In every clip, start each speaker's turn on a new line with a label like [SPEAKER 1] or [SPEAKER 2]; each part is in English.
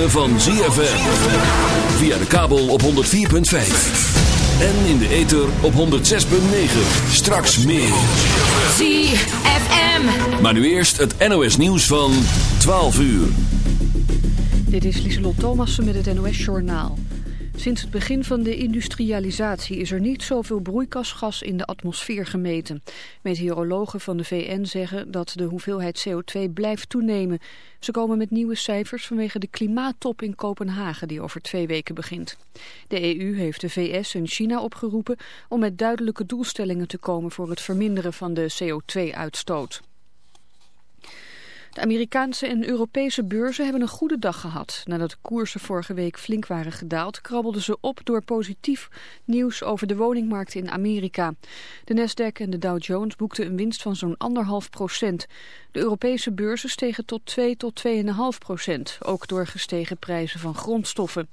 [SPEAKER 1] Ritme van ZFM. Via de kabel op 104.5. En in de ether op 106.9. Straks meer.
[SPEAKER 2] ZFM.
[SPEAKER 1] Maar nu eerst het NOS nieuws van 12 uur.
[SPEAKER 3] Dit is Lieselot Thomassen met het NOS-journaal. Sinds het begin van de industrialisatie is er niet zoveel broeikasgas in de atmosfeer gemeten. Meteorologen van de VN zeggen dat de hoeveelheid CO2 blijft toenemen. Ze komen met nieuwe cijfers vanwege de klimaattop in Kopenhagen die over twee weken begint. De EU heeft de VS en China opgeroepen om met duidelijke doelstellingen te komen voor het verminderen van de CO2-uitstoot. De Amerikaanse en Europese beurzen hebben een goede dag gehad. Nadat de koersen vorige week flink waren gedaald, krabbelden ze op door positief nieuws over de woningmarkt in Amerika. De Nasdaq en de Dow Jones boekten een winst van zo'n anderhalf procent. De Europese beurzen stegen tot 2 tot 2,5 procent, ook door gestegen prijzen van grondstoffen.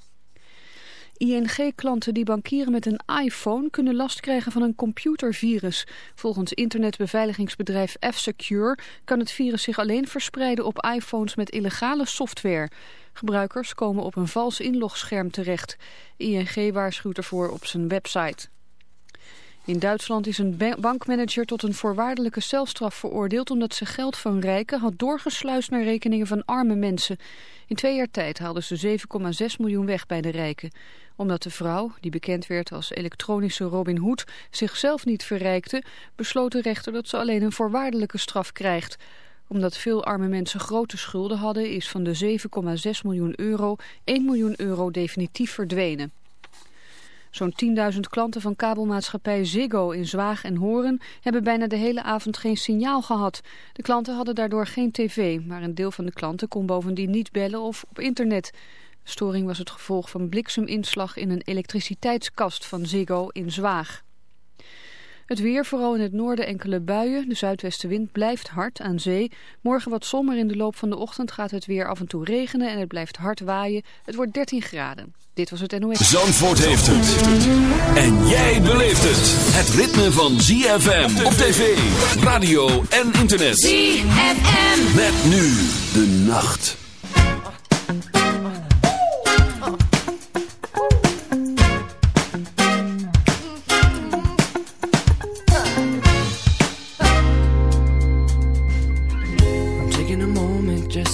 [SPEAKER 3] ING-klanten die bankieren met een iPhone kunnen last krijgen van een computervirus. Volgens internetbeveiligingsbedrijf F-Secure kan het virus zich alleen verspreiden op iPhones met illegale software. Gebruikers komen op een vals inlogscherm terecht. ING waarschuwt ervoor op zijn website. In Duitsland is een bankmanager tot een voorwaardelijke celstraf veroordeeld... omdat ze geld van rijken had doorgesluist naar rekeningen van arme mensen. In twee jaar tijd haalden ze 7,6 miljoen weg bij de rijken. Omdat de vrouw, die bekend werd als elektronische Robin Hood, zichzelf niet verrijkte... besloot de rechter dat ze alleen een voorwaardelijke straf krijgt omdat veel arme mensen grote schulden hadden, is van de 7,6 miljoen euro 1 miljoen euro definitief verdwenen. Zo'n 10.000 klanten van kabelmaatschappij Ziggo in Zwaag en Horen hebben bijna de hele avond geen signaal gehad. De klanten hadden daardoor geen tv, maar een deel van de klanten kon bovendien niet bellen of op internet. Storing was het gevolg van blikseminslag in een elektriciteitskast van Ziggo in Zwaag. Het weer, vooral in het noorden enkele buien. De zuidwestenwind blijft hard aan zee. Morgen wat zon, maar in de loop van de ochtend gaat het weer af en toe regenen en het blijft hard waaien. Het wordt 13 graden. Dit was het NOS.
[SPEAKER 1] Zandvoort heeft het. En jij beleeft het. Het ritme van ZFM op tv, radio en internet.
[SPEAKER 2] ZFM.
[SPEAKER 1] Met nu de nacht.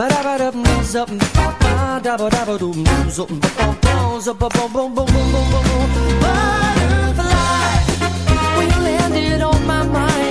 [SPEAKER 4] ba da ba da ba, zap ba ba da ba da ba doom, zap ba ba ba, zap ba ba ba ba ba ba ba. Butterfly, when you landed on my mind.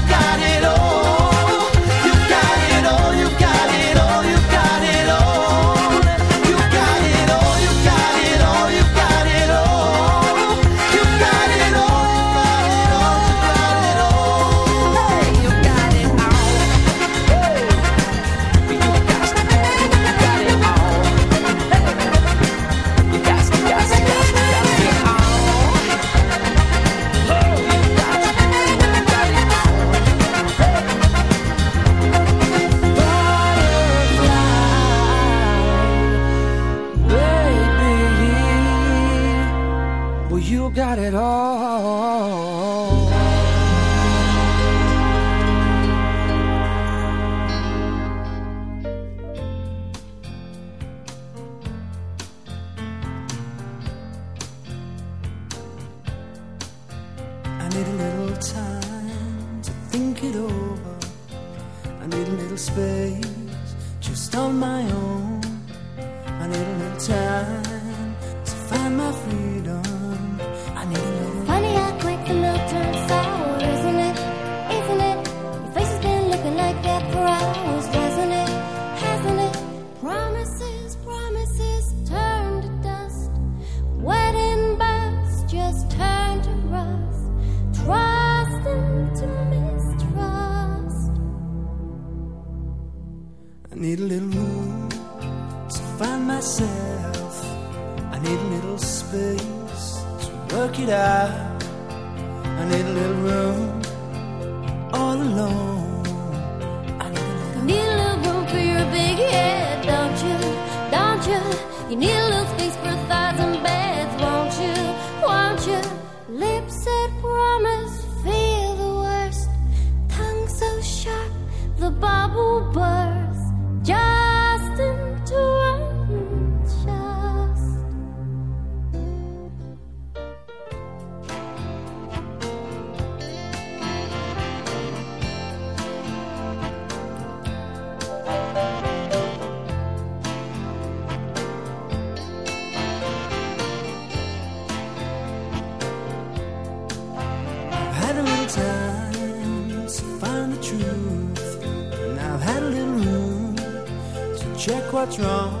[SPEAKER 4] what's wrong.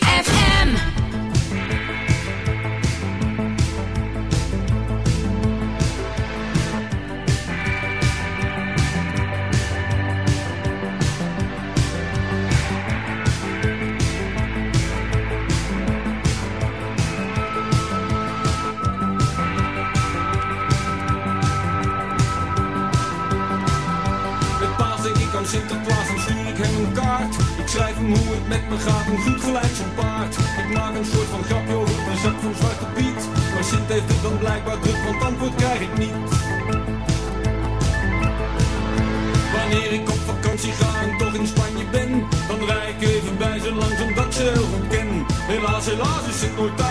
[SPEAKER 5] escutar.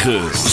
[SPEAKER 1] 106.9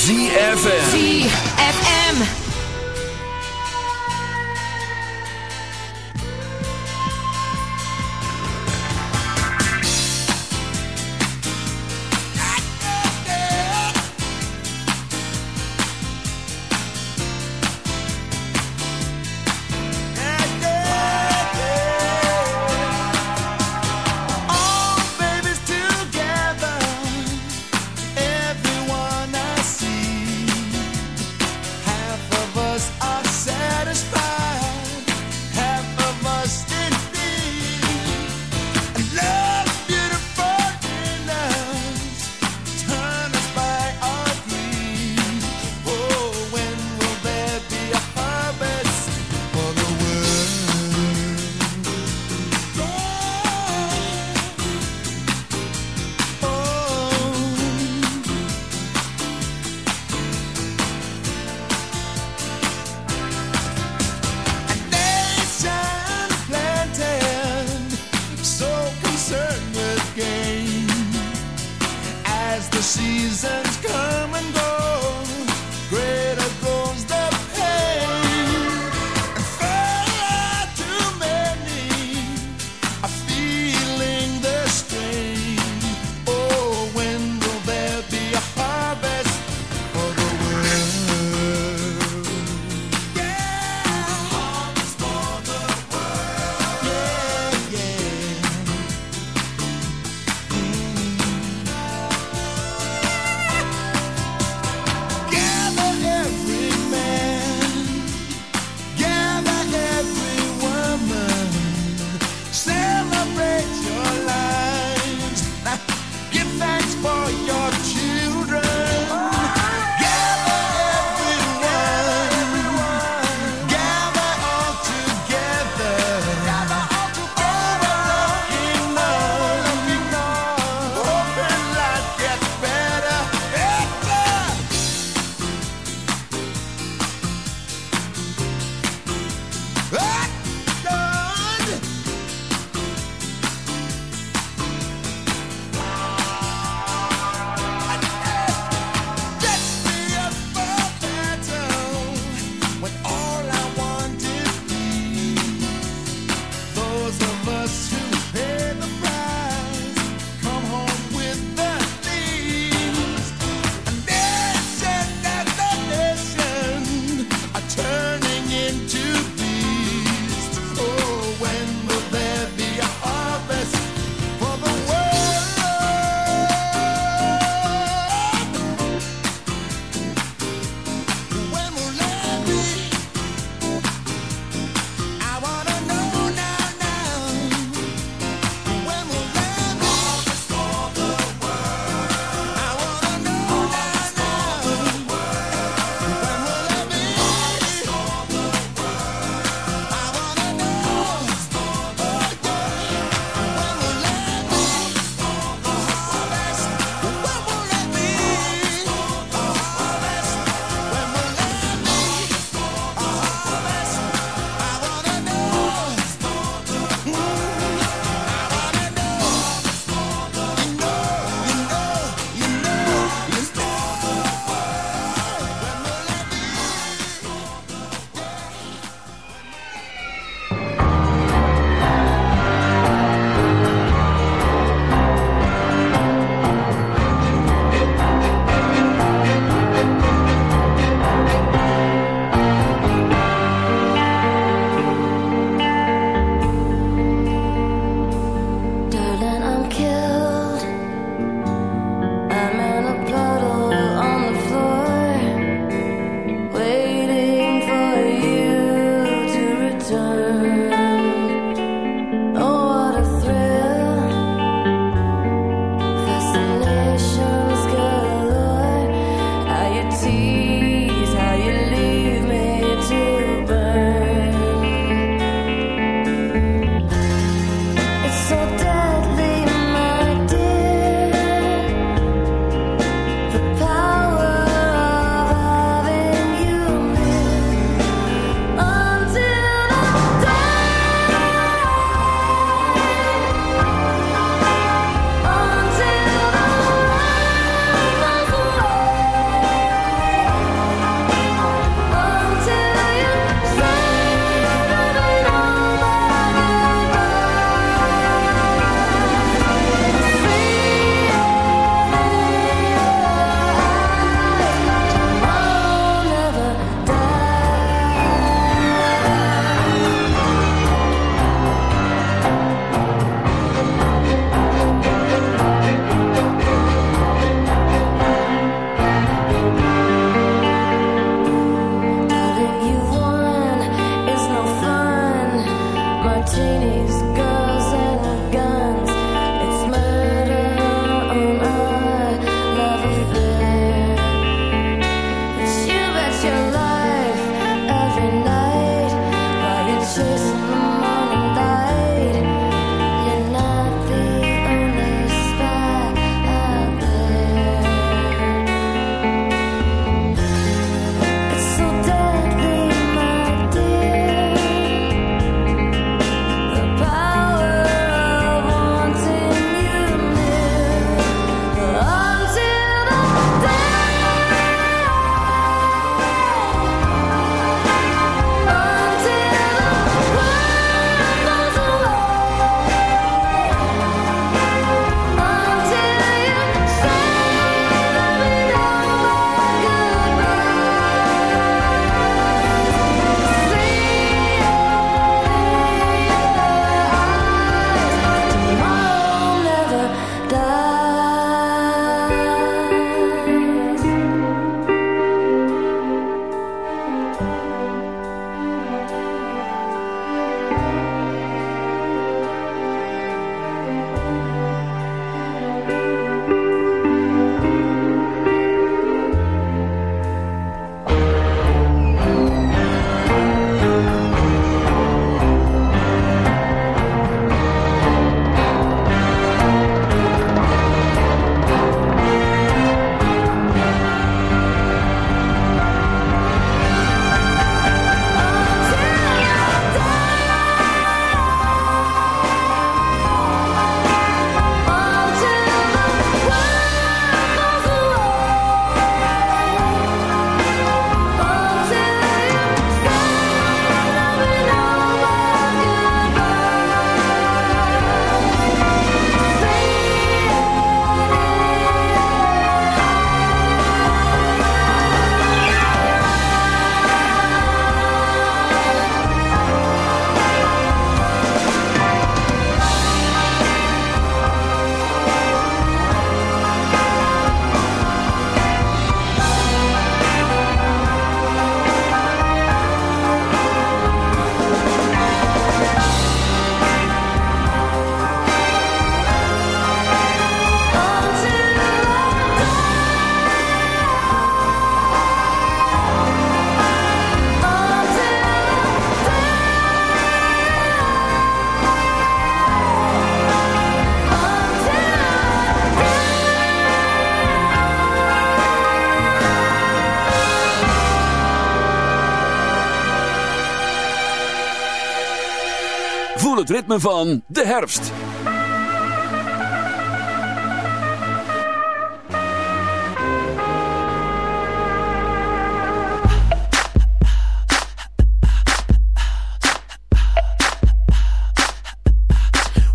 [SPEAKER 1] het ritme van de herfst.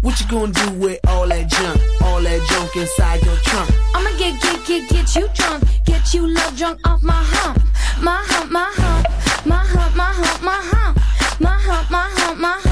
[SPEAKER 6] What you gonna do with all that junk? All that junk inside your trunk?
[SPEAKER 2] I'ma get, get, get, get you drunk. Get you love drunk off my hump. My hump, my hump. My hump, my hump, my hump. My hump, my hump, my hump.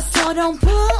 [SPEAKER 2] so don't pull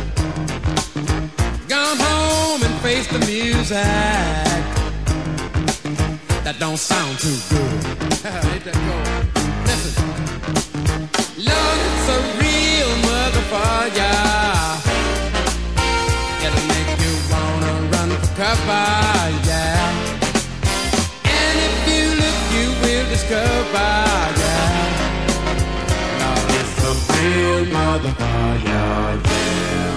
[SPEAKER 7] Gone home and face the music. That don't sound too good. Let. Listen. Love, it's a real motherfucker. It'll make you wanna run for cover, yeah. And if you look, you will discover, yeah. Love, it's a real motherfucker, yeah.